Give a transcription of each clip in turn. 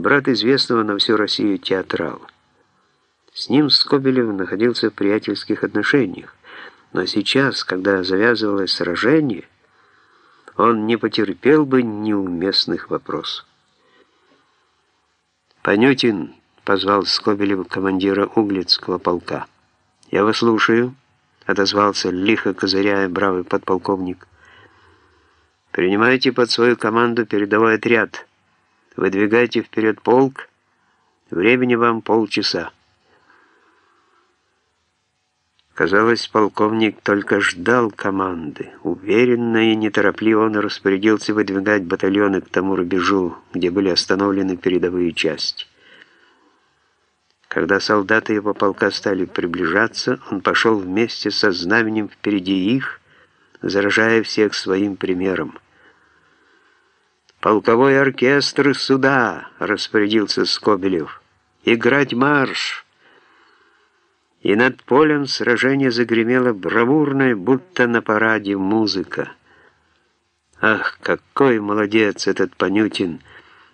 брат известного на всю Россию театрала. С ним Скобелев находился в приятельских отношениях, но сейчас, когда завязывалось сражение, он не потерпел бы неуместных вопросов. «Понютин», — позвал Скобелев командира Углицкого полка. «Я вас слушаю», — отозвался лихо козыряя бравый подполковник. «Принимайте под свою команду передовой отряд. Выдвигайте вперед полк. Времени вам полчаса». Казалось, полковник только ждал команды. Уверенно и неторопливо он распорядился выдвигать батальоны к тому рубежу, где были остановлены передовые части. Когда солдаты его полка стали приближаться, он пошел вместе со знаменем впереди их, заражая всех своим примером. «Полковой оркестр сюда!» — распорядился Скобелев. «Играть марш!» и над полем сражения загремела бравурная, будто на параде, музыка. Ах, какой молодец этот Панютин!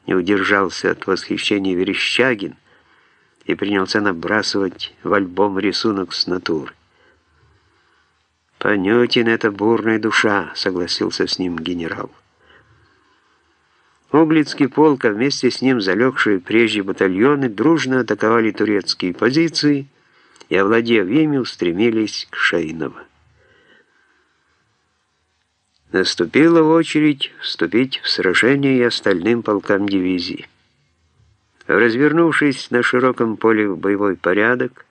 Не удержался от восхищения Верещагин и принялся набрасывать в альбом рисунок с натуры. «Панютин — это бурная душа», — согласился с ним генерал. Углицкий полк, а вместе с ним залегшие прежде батальоны, дружно атаковали турецкие позиции — и, овладев ими, устремились к Шейново. Наступила очередь вступить в сражение и остальным полкам дивизии. Развернувшись на широком поле в боевой порядок,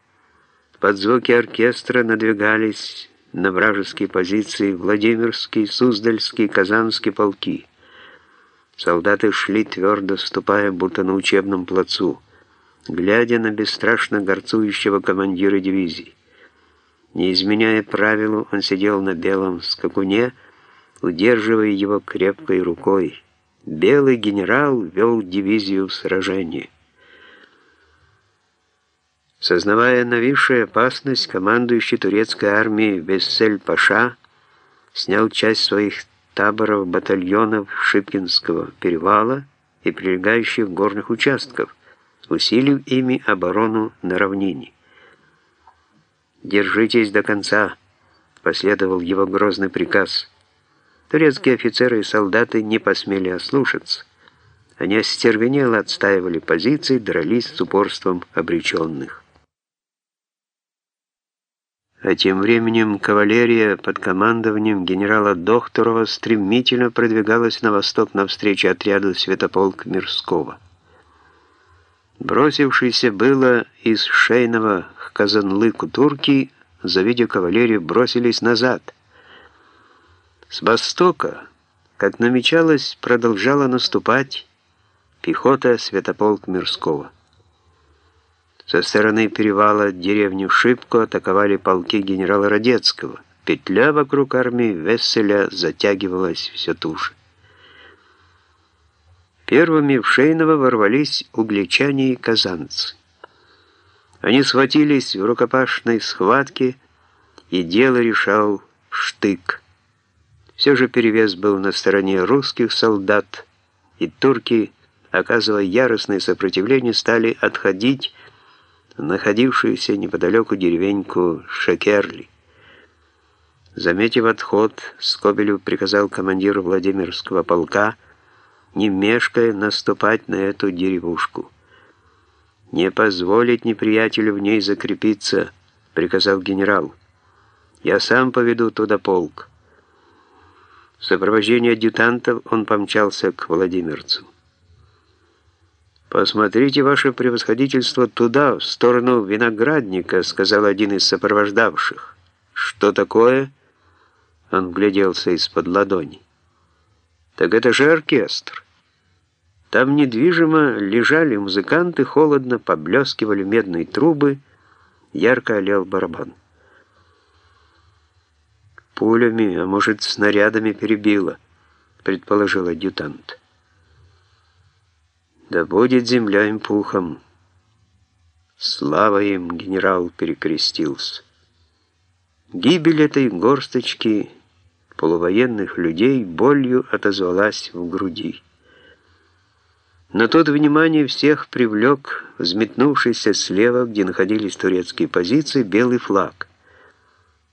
под звуки оркестра надвигались на вражеские позиции Владимирские, Суздальские, Казанские полки. Солдаты шли твердо, ступая, будто на учебном плацу глядя на бесстрашно горцующего командира дивизии. Не изменяя правилу, он сидел на белом скакуне, удерживая его крепкой рукой. Белый генерал вел дивизию в сражение. Сознавая нависшую опасность, командующий турецкой армией Вессель-Паша снял часть своих таборов батальонов Шипкинского перевала и прилегающих горных участков – усилив ими оборону на равнине. «Держитесь до конца», — последовал его грозный приказ. Турецкие офицеры и солдаты не посмели ослушаться. Они остервенело отстаивали позиции, дрались с упорством обреченных. А тем временем кавалерия под командованием генерала Дохторова стремительно продвигалась на восток навстречу отряду Святополк Мирского. Бросившиеся было из Шейного к Казанлыку турки, завидя кавалерию, бросились назад. С востока, как намечалось, продолжала наступать пехота Святополк Мирского. Со стороны перевала деревню Шибко атаковали полки генерала Радецкого. Петля вокруг армии Весселя затягивалась все туже. Первыми в Шейново ворвались угличане и казанцы. Они схватились в рукопашной схватке, и дело решал штык. Все же перевес был на стороне русских солдат, и турки, оказывая яростное сопротивление, стали отходить находившуюся неподалеку деревеньку Шекерли. Заметив отход, Скобелев приказал командиру Владимирского полка не мешкая наступать на эту деревушку. «Не позволить неприятелю в ней закрепиться», — приказал генерал. «Я сам поведу туда полк». В сопровождении адъютантов он помчался к Владимирцу. «Посмотрите, ваше превосходительство, туда, в сторону виноградника», — сказал один из сопровождавших. «Что такое?» Он вгляделся из-под ладони. «Так это же оркестр». Там недвижимо лежали музыканты, холодно поблескивали медные трубы, ярко олел барабан. «Пулями, а может, снарядами перебило», — предположил адъютант. «Да будет земля им пухом». Слава им, генерал перекрестился. Гибель этой горсточки полувоенных людей болью отозвалась в груди. Но тут внимание всех привлек взметнувшийся слева, где находились турецкие позиции, белый флаг.